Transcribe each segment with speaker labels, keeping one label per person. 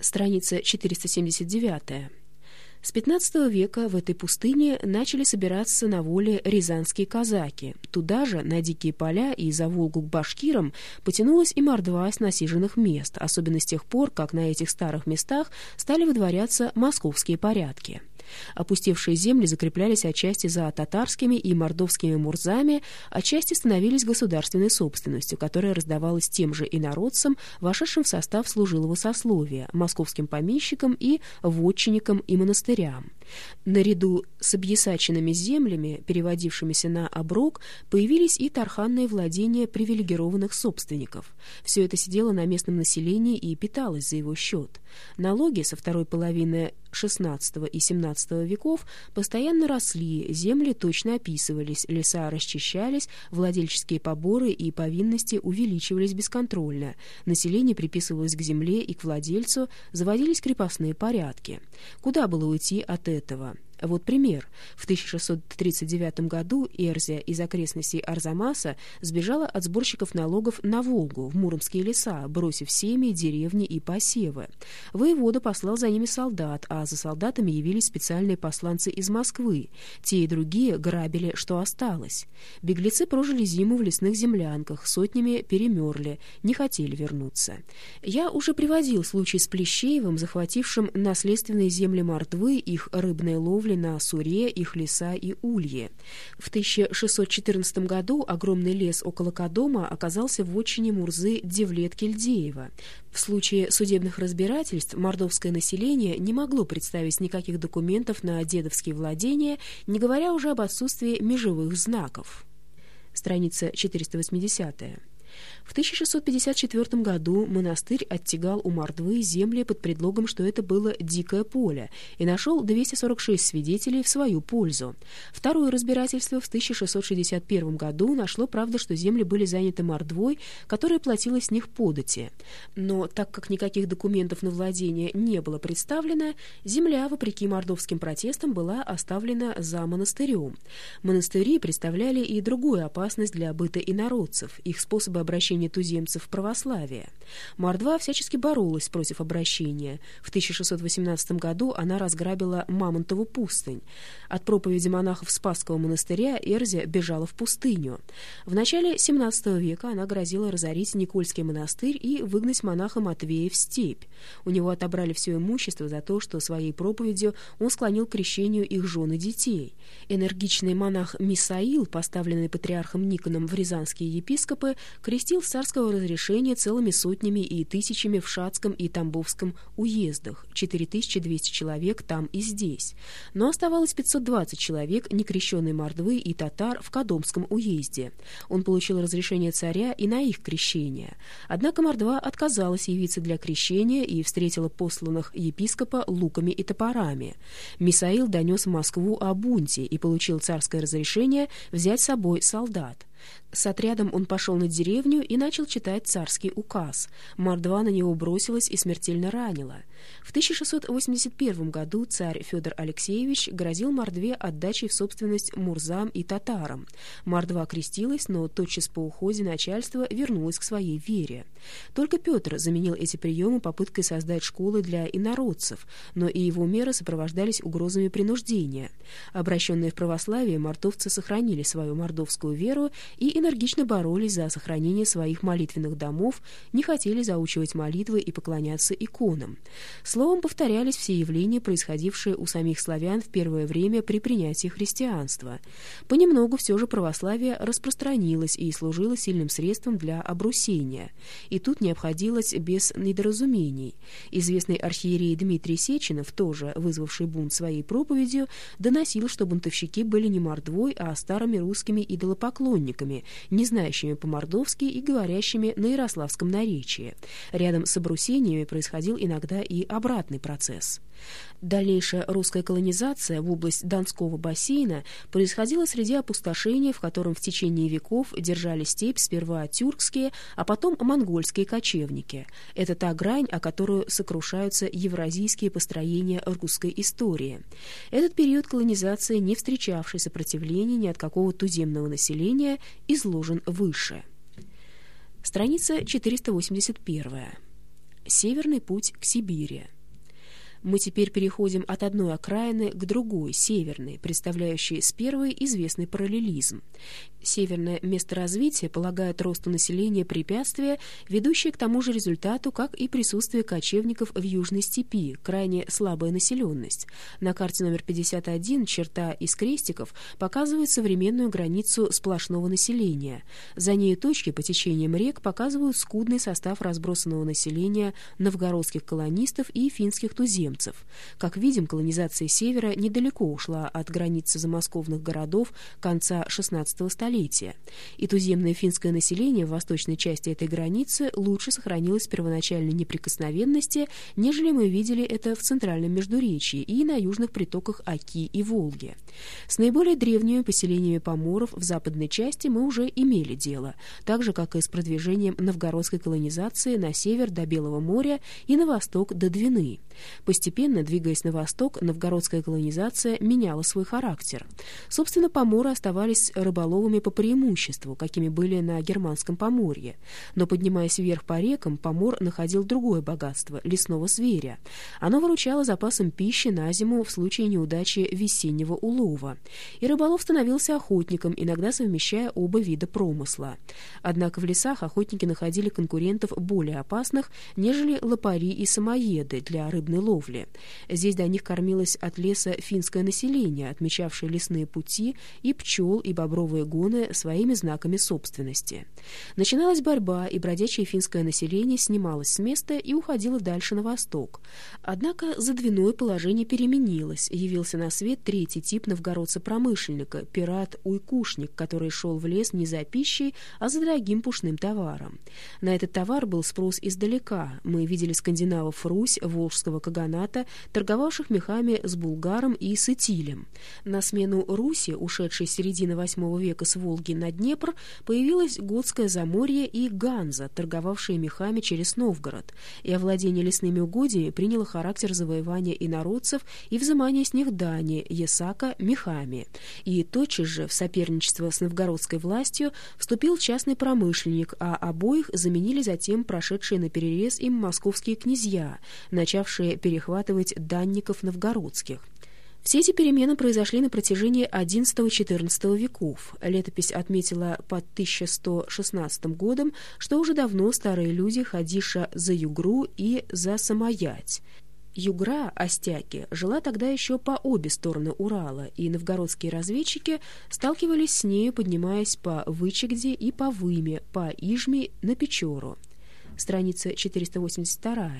Speaker 1: Страница 479. С XV века в этой пустыне начали собираться на воле рязанские казаки. Туда же, на дикие поля и за Волгу к башкирам, потянулась и мордва с насиженных мест, особенно с тех пор, как на этих старых местах стали выдворяться московские порядки. Опустевшие земли закреплялись отчасти за татарскими и мордовскими мурзами, отчасти становились государственной собственностью, которая раздавалась тем же инородцам, вошедшим в состав служилого сословия, московским помещикам и вотчинникам и монастырям. Наряду с объясаченными землями, переводившимися на оброк, появились и тарханные владения привилегированных собственников. Все это сидело на местном населении и питалось за его счет. Налоги со второй половины XVI и XVII веков постоянно росли, земли точно описывались, леса расчищались, владельческие поборы и повинности увеличивались бесконтрольно, население приписывалось к земле и к владельцу, заводились крепостные порядки. Куда было уйти от этого? Вот пример. В 1639 году Эрзия из окрестностей Арзамаса сбежала от сборщиков налогов на Волгу, в Муромские леса, бросив семьи, деревни и посевы. Воевода послал за ними солдат, а за солдатами явились специальные посланцы из Москвы. Те и другие грабили, что осталось. Беглецы прожили зиму в лесных землянках, сотнями перемерли, не хотели вернуться. Я уже приводил случай с Плещеевым, захватившим наследственные земли Мордвы, их рыбная ловля, торговли на Суре, их леса и улье. В 1614 году огромный лес около Кадома оказался в отчине Мурзы Девлет Кельдеева. В случае судебных разбирательств мордовское население не могло представить никаких документов на дедовские владения, не говоря уже об отсутствии межевых знаков. Страница 480 -я. В 1654 году монастырь оттягал у Мордвы земли под предлогом, что это было дикое поле, и нашел 246 свидетелей в свою пользу. Второе разбирательство в 1661 году нашло, правда, что земли были заняты Мордвой, которая платила с них подати. Но так как никаких документов на владение не было представлено, земля, вопреки мордовским протестам, была оставлена за монастырем. Монастыри представляли и другую опасность для быта инородцев, их способы обращения туземцев в православие. Мордва всячески боролась против обращения. В 1618 году она разграбила Мамонтову пустынь. От проповеди монахов Спасского монастыря Эрзя бежала в пустыню. В начале XVII века она грозила разорить Никольский монастырь и выгнать монаха Матвея в степь. У него отобрали все имущество за то, что своей проповедью он склонил к крещению их жен и детей. Энергичный монах Мисаил, поставленный патриархом Никоном в рязанские епископы, крестил с царского разрешения целыми сотнями и тысячами в Шацком и Тамбовском уездах, 4200 человек там и здесь. Но оставалось 520 человек, некрещенной мордвы и татар в Кадомском уезде. Он получил разрешение царя и на их крещение. Однако мордва отказалась явиться для крещения и встретила посланных епископа луками и топорами. Мисаил донес в Москву о бунте и получил царское разрешение взять с собой солдат. С отрядом он пошел на деревню и начал читать царский указ. Мордва на него бросилась и смертельно ранила. В 1681 году царь Федор Алексеевич грозил Мордве отдачей в собственность мурзам и татарам. Мордва крестилась, но тотчас по уходе начальства вернулась к своей вере. Только Петр заменил эти приемы попыткой создать школы для инородцев, но и его меры сопровождались угрозами принуждения. Обращенные в православие, мордовцы сохранили свою мордовскую веру и энергично боролись за сохранение своих молитвенных домов, не хотели заучивать молитвы и поклоняться иконам. Словом, повторялись все явления, происходившие у самих славян в первое время при принятии христианства. Понемногу все же православие распространилось и служило сильным средством для обрусения. И тут не обходилось без недоразумений. Известный архиерей Дмитрий Сеченов, тоже вызвавший бунт своей проповедью, доносил, что бунтовщики были не мордвой, а старыми русскими идолопоклонниками, не знающими по-мордовски и говорящими на ярославском наречии. Рядом с обрусениями происходил иногда и обратный процесс. Дальнейшая русская колонизация в область Донского бассейна происходила среди опустошения, в котором в течение веков держали степь сперва тюркские, а потом монгольские кочевники. Это та грань, о которую сокрушаются евразийские построения русской истории. Этот период колонизации, не встречавший сопротивления ни от какого туземного населения, изложен выше. Страница 481. Северный путь к Сибири. Мы теперь переходим от одной окраины к другой, северной, представляющей с первой известный параллелизм. Северное месторазвитие полагает росту населения препятствия, ведущее к тому же результату, как и присутствие кочевников в Южной степи, крайне слабая населенность. На карте номер 51 черта из крестиков показывает современную границу сплошного населения. За ней точки по течениям рек показывают скудный состав разбросанного населения новгородских колонистов и финских туземцев. Как видим, колонизация севера недалеко ушла от границы замосковных городов конца XVI столетия и туземное финское население в восточной части этой границы лучше сохранилось первоначальной неприкосновенности, нежели мы видели это в центральном Междуречии и на южных притоках Оки и Волги. С наиболее древними поселениями поморов в западной части мы уже имели дело, так же, как и с продвижением новгородской колонизации на север до Белого моря и на восток до Двины. Постепенно, двигаясь на восток, новгородская колонизация меняла свой характер. Собственно, поморы оставались рыболовами по преимуществу, какими были на Германском Поморье. Но, поднимаясь вверх по рекам, помор находил другое богатство — лесного зверя. Оно выручало запасом пищи на зиму в случае неудачи весеннего улова. И рыболов становился охотником, иногда совмещая оба вида промысла. Однако в лесах охотники находили конкурентов более опасных, нежели лопари и самоеды для рыбной ловли. Здесь до них кормилось от леса финское население, отмечавшее лесные пути и пчел и бобровые гоны своими знаками собственности. Начиналась борьба, и бродячее финское население снималось с места и уходило дальше на восток. Однако за Двиной положение переменилось, явился на свет третий тип новгородца-промышленника, пират-уйкушник, который шел в лес не за пищей, а за дорогим пушным товаром. На этот товар был спрос издалека. Мы видели скандинавов Русь, Волжского римского каганата, торговавших мехами с Булгаром и с. На смену Руси, ушедшей с середины VIII века с Волги на Днепр, появилось Готское Заморье и Ганза, торговавшие мехами через Новгород, и овладение лесными угодьями приняло характер завоевания инородцев и взимания с них дани, Есака, мехами. И тотчас же в соперничество с новгородской властью вступил частный промышленник, а обоих заменили затем прошедшие на перерез им московские князья, начавшие перехватывать данников новгородских. Все эти перемены произошли на протяжении XI-XIV веков. Летопись отметила под 1116 годом, что уже давно старые люди ходиша за Югру и за Самоять. Югра, Остяки, жила тогда еще по обе стороны Урала, и новгородские разведчики сталкивались с нею, поднимаясь по Вычегде и по Выме, по Ижме на Печору. Страница 482.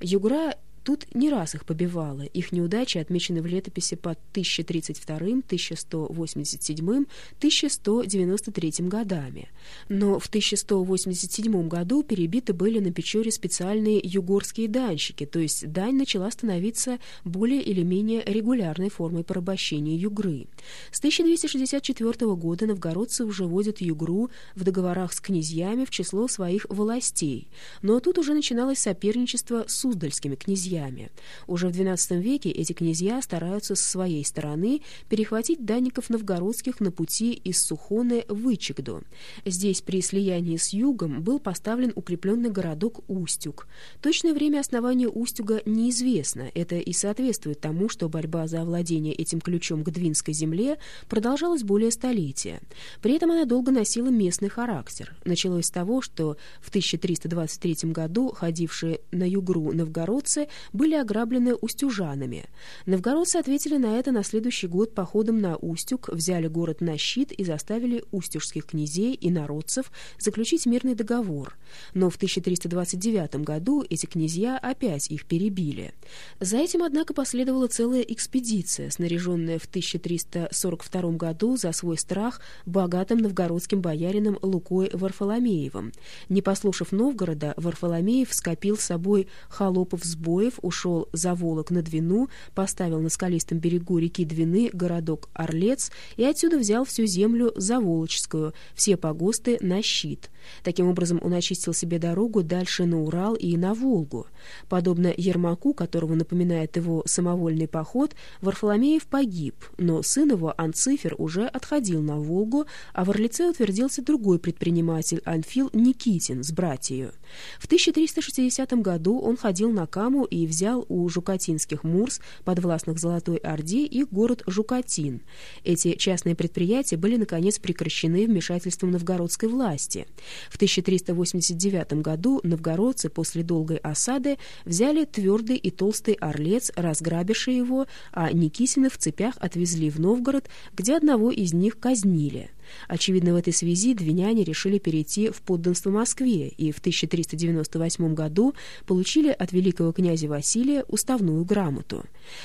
Speaker 1: Югра Тут не раз их побивало. Их неудачи отмечены в летописи под 1032, 1187, 1193 годами. Но в 1187 году перебиты были на Печоре специальные югорские данщики, то есть дань начала становиться более или менее регулярной формой порабощения югры. С 1264 года новгородцы уже вводят югру в договорах с князьями в число своих властей, но тут уже начиналось соперничество с суздальскими князьями князьями. Уже в XII веке эти князья стараются с своей стороны перехватить данников новгородских на пути из Сухоны в Ичегду. Здесь при слиянии с югом был поставлен укрепленный городок Устюг. Точное время основания Устюга неизвестно. Это и соответствует тому, что борьба за овладение этим ключом к Двинской земле продолжалась более столетия. При этом она долго носила местный характер. Началось с того, что в 1323 году ходившие на югру новгородцы были ограблены устюжанами. Новгородцы ответили на это на следующий год походом на Устюг, взяли город на щит и заставили устюжских князей и народцев заключить мирный договор. Но в 1329 году эти князья опять их перебили. За этим, однако, последовала целая экспедиция, снаряженная в 1342 году за свой страх богатым новгородским боярином Лукой Варфоломеевым. Не послушав Новгорода, Варфоломеев скопил с собой холопов сбоев Георгиев ушел за Волок на Двину, поставил на скалистом берегу реки Двины городок Орлец и отсюда взял всю землю Заволочскую, все погосты на щит. Таким образом, он очистил себе дорогу дальше на Урал и на Волгу. Подобно Ермаку, которого напоминает его самовольный поход, Варфоломеев погиб, но сын его, Анцифер, уже отходил на Волгу, а в Орлице утвердился другой предприниматель Анфил Никитин с братьею. В 1360 году он ходил на Каму и взял у жукатинских мурс, подвластных Золотой Орде, их город Жукатин. Эти частные предприятия были, наконец, прекращены вмешательством новгородской власти. В 1389 году новгородцы после долгой осады взяли твердый и толстый Орлец, разграбивший его, а Никитины в цепях отвезли в Новгород, где одного из них казнили. Очевидно, в этой связи двиняне решили перейти в подданство Москве и в 1398 году получили от великого князя Василия уставную грамоту.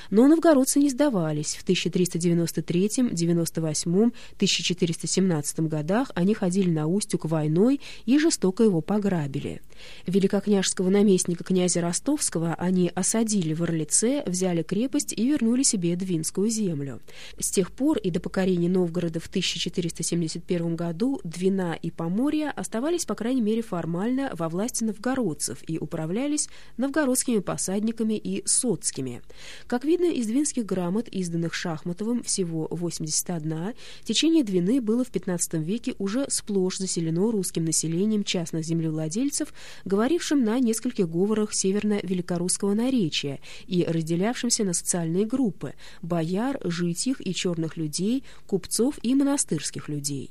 Speaker 1: Но новгородцы не сдавались. В 1393, 98, 1417 годах они ходили на Устюг войной и жестоко его пограбили. Великокняжского наместника князя Ростовского они осадили в Орлице, взяли крепость и вернули себе Двинскую землю. С тех пор и до покорения Новгорода в 1470 1971 году Двина и Поморье оставались, по крайней мере, формально во власти новгородцев и управлялись новгородскими посадниками и соцкими. Как видно из двинских грамот, изданных Шахматовым, всего 81, течение Двины было в XV веке уже сплошь заселено русским населением частных землевладельцев, говорившим на нескольких говорах северно-великорусского наречия и разделявшимся на социальные группы – бояр, житих и черных людей, купцов и монастырских людей людей.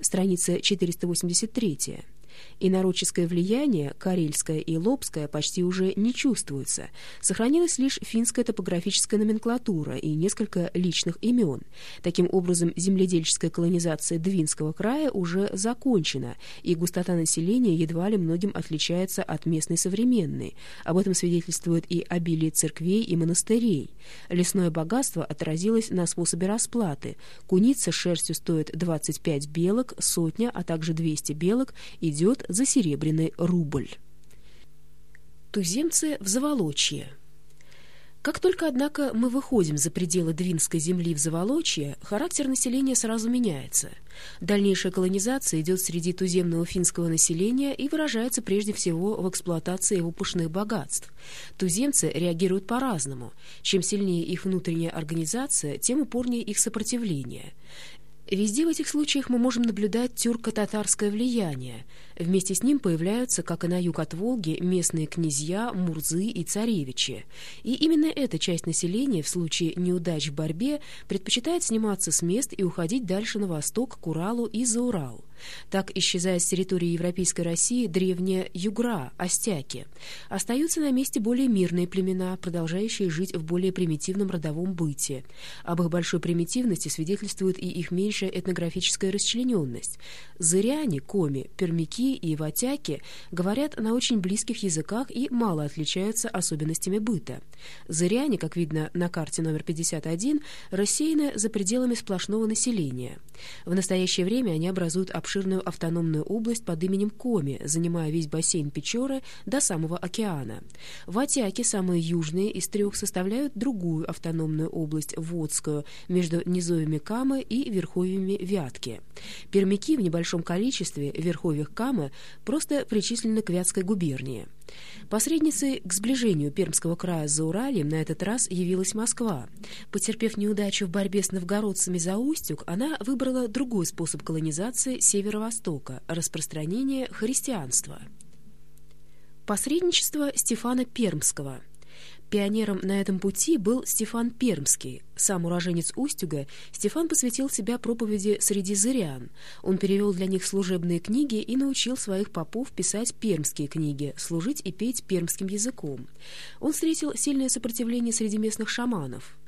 Speaker 1: Страница 483. Инородческое влияние, карельское и лобское, почти уже не чувствуется. Сохранилась лишь финская топографическая номенклатура и несколько личных имен. Таким образом, земледельческая колонизация Двинского края уже закончена, и густота населения едва ли многим отличается от местной современной. Об этом свидетельствует и обилие церквей и монастырей. Лесное богатство отразилось на способе расплаты. Куница шерстью стоит 25 белок, сотня, а также 200 белок идет идет за серебряный рубль. Туземцы в Заволочье как только, однако, мы выходим за пределы Двинской земли в Заволочье, характер населения сразу меняется. Дальнейшая колонизация идет среди туземного финского населения и выражается прежде всего в эксплуатации его пушных богатств. Туземцы реагируют по-разному. Чем сильнее их внутренняя организация, тем упорнее их сопротивление. Везде в этих случаях мы можем наблюдать тюрко-татарское влияние. Вместе с ним появляются, как и на юг от Волги, местные князья, мурзы и царевичи. И именно эта часть населения в случае неудач в борьбе предпочитает сниматься с мест и уходить дальше на восток, к Уралу и за Урал. Так исчезает с территории Европейской России древняя югра, остяки. Остаются на месте более мирные племена, продолжающие жить в более примитивном родовом быте. Об их большой примитивности свидетельствует и их меньшая этнографическая расчлененность. Зыряне, коми, пермяки и ватяки говорят на очень близких языках и мало отличаются особенностями быта. Зыряне, как видно на карте номер 51, рассеяны за пределами сплошного населения. В настоящее время они образуют обширную автономную область под именем Коми, занимая весь бассейн Печоры до самого океана. Ватяки, самые южные из трех, составляют другую автономную область Водскую, между низовьями Камы и верховьями Вятки. Пермяки в небольшом количестве в верховьях Камы просто причислены к Вятской губернии. Посредницей к сближению Пермского края с Зауральем на этот раз явилась Москва. Потерпев неудачу в борьбе с новгородцами за Устюг, она выбрала другой способ колонизации северо-востока – распространение христианства. Посредничество Стефана Пермского – Пионером на этом пути был Стефан Пермский. Сам уроженец Устюга, Стефан посвятил себя проповеди среди зырян. Он перевел для них служебные книги и научил своих попов писать пермские книги, служить и петь пермским языком. Он встретил сильное сопротивление среди местных шаманов.